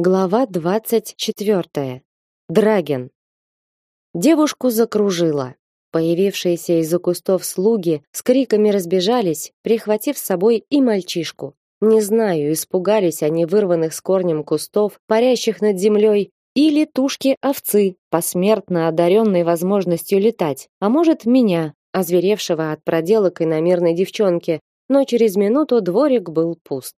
Глава двадцать четвертая. Драген. Девушку закружило. Появившиеся из-за кустов слуги с криками разбежались, прихватив с собой и мальчишку. Не знаю, испугались они вырванных с корнем кустов, парящих над землей, или тушки овцы, посмертно одаренной возможностью летать, а может, меня, озверевшего от проделок иномерной девчонки, но через минуту дворик был пуст.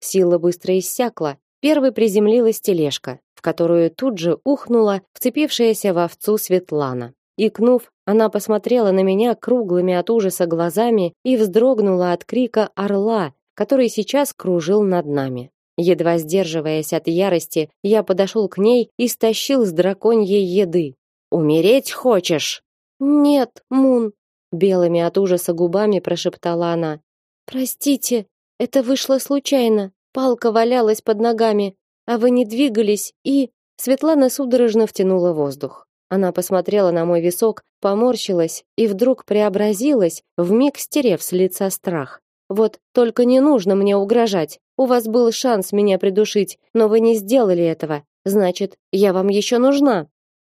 Сила быстро иссякла, Первой приземлилась тележка, в которую тут же ухнула вцепившаяся в овцу Светлана. Икнув, она посмотрела на меня круглыми от ужаса глазами и вздрогнула от крика орла, который сейчас кружил над нами. Едва сдерживаясь от ярости, я подошел к ней и стащил с драконьей еды. «Умереть хочешь?» «Нет, Мун», — белыми от ужаса губами прошептала она. «Простите, это вышло случайно. Палка валялась под ногами, а вы не двигались и Светлана судорожно втянула воздух. Она посмотрела на мой висок, поморщилась и вдруг преобразилась, вмиг стерев с лица страх. Вот только не нужно мне угрожать. У вас был шанс меня придушить, но вы не сделали этого. Значит, я вам еще нужна.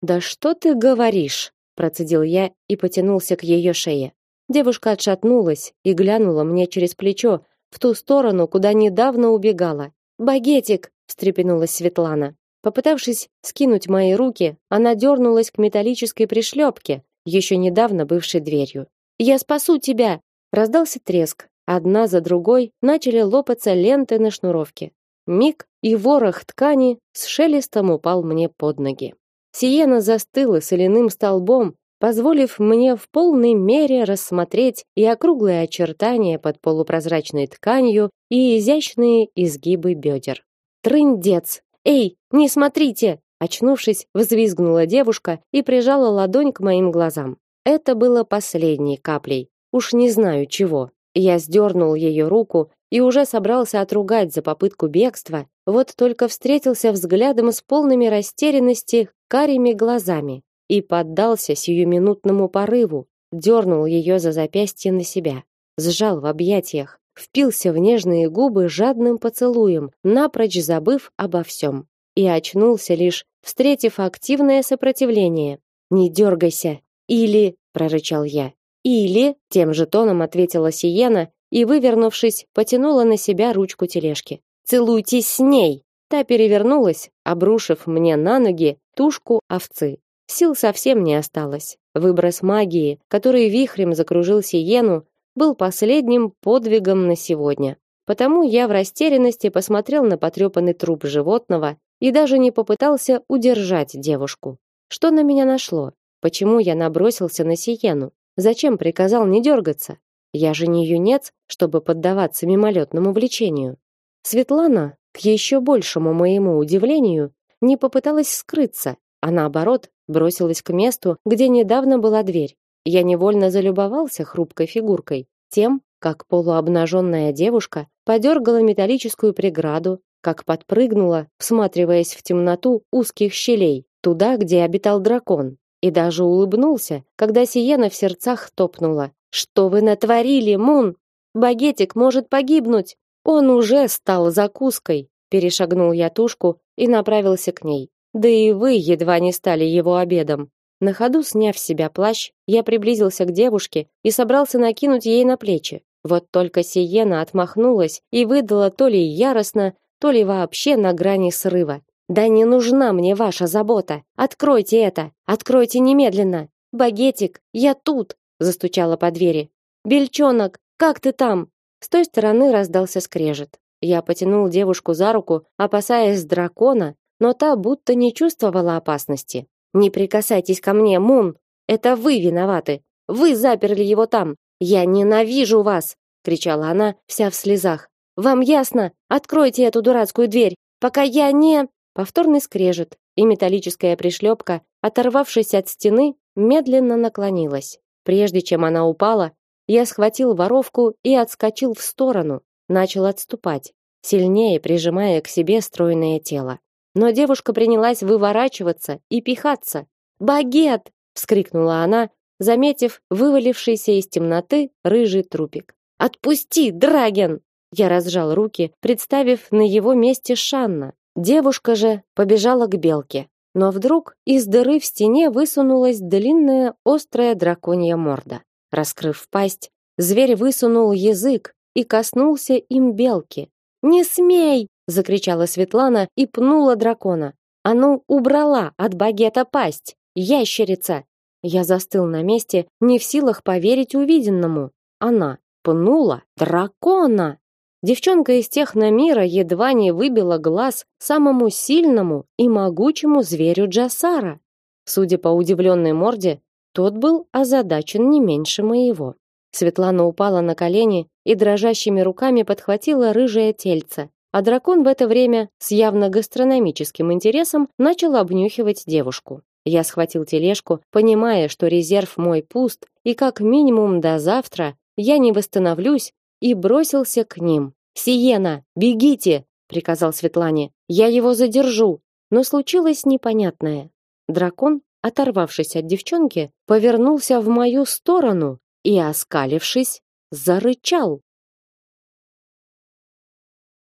Да что ты говоришь? процедил я и потянулся к ее шее. Девушка отшатнулась и глянула мне через плечо, в ту сторону, куда недавно убегала. "Багетик", встрепенулась Светлана. Попытавшись скинуть мои руки, она дернулась к металлической пришлепке, еще недавно бывшей дверью. "Я спасу тебя!" Раздался треск. Одна за другой начали лопаться ленты на шнуровке. Миг, и ворох ткани с шелестом упал мне под ноги. Сиена застыла соляным столбом, позволив мне в полной мере рассмотреть и округлые очертания под полупрозрачной тканью, и изящные изгибы бедер. Трындец! Эй, не смотрите! Очнувшись, взвизгнула девушка и прижала ладонь к моим глазам. Это было последней каплей. Уж не знаю чего. Я сдернул ее руку и уже собрался отругать за попытку бегства, вот только встретился взглядом с полными растерянности карими глазами и поддался сиюминутному порыву, дернул ее за запястье на себя, сжал в объятиях, впился в нежные губы жадным поцелуем, напрочь забыв обо всем, и очнулся лишь, встретив активное сопротивление. «Не дергайся!» «Или...» — прорычал я. «Или...» — тем же тоном ответила Сиена и, вывернувшись, потянула на себя ручку тележки. «Целуйтесь с ней!» Та перевернулась, обрушив мне на ноги тушку овцы. Сил совсем не осталось. Выброс магии, который вихрем закружил Сиену, был последним подвигом на сегодня. Потому я в растерянности посмотрел на потрепанный труп животного и даже не попытался удержать девушку. Что на меня нашло? Почему я набросился на Сиену? Зачем приказал не дергаться? Я же не юнец, чтобы поддаваться мимолетному влечению. Светлана, к еще большему моему удивлению, не попыталась скрыться, а наоборот, бросилась к месту, где недавно была дверь. Я невольно залюбовался хрупкой фигуркой, тем, как полуобнаженная девушка подергала металлическую преграду, как подпрыгнула, всматриваясь в темноту узких щелей, туда, где обитал дракон, и даже улыбнулся, когда Сиена в сердцах топнула: "Что вы натворили, Мун? Багетик может погибнуть. Он уже стал закуской". Перешагнул я тушку и направился к ней. Да и вы едва не стали его обедом. На ходу сняв с себя плащ, я приблизился к девушке и собрался накинуть ей на плечи. Вот только Сиена отмахнулась и выдала то ли яростно, то ли вообще на грани срыва. Да не нужна мне ваша забота. Откройте это, откройте немедленно. Багетик, я тут, застучала по двери. Бельчонок, как ты там? С той стороны раздался скрежет. Я потянул девушку за руку, опасаясь дракона, но та будто не чувствовала опасности. Не прикасайтесь ко мне, Мун. Это вы виноваты. Вы заперли его там. Я ненавижу вас, кричала она, вся в слезах. Вам ясно? Откройте эту дурацкую дверь, пока я не Повторный скрежет, и металлическая пришлепка, оторвавшись от стены, медленно наклонилась. Прежде чем она упала, я схватил воровку и отскочил в сторону, начал отступать, сильнее прижимая к себе стройное тело. Но девушка принялась выворачиваться и пихаться. "Багет!" вскрикнула она, заметив вывалившийся из темноты рыжий трупик. "Отпусти, Драген!" Я разжал руки, представив на его месте Шанна. Девушка же побежала к белке, но вдруг из дыры в стене высунулась длинная острая драконья морда. Раскрыв пасть, зверь высунул язык и коснулся им белки. "Не смей!" Закричала Светлана и пнула дракона. "А ну, убрала от багета пасть, ящерица!" Я застыл на месте, не в силах поверить увиденному. Она пнула дракона. Девчонка из техномира едва не выбила глаз самому сильному и могучему зверю Джасара. Судя по удивленной морде, тот был озадачен не меньше моего. Светлана упала на колени и дрожащими руками подхватила рыжее тельце, а дракон в это время с явно гастрономическим интересом начал обнюхивать девушку. Я схватил тележку, понимая, что резерв мой пуст, и как минимум до завтра я не восстановлюсь, и бросился к ним. "Сиена, бегите!" приказал Светлане. "Я его задержу". Но случилось непонятное. Дракон, оторвавшись от девчонки, повернулся в мою сторону и, оскалившись, зарычал.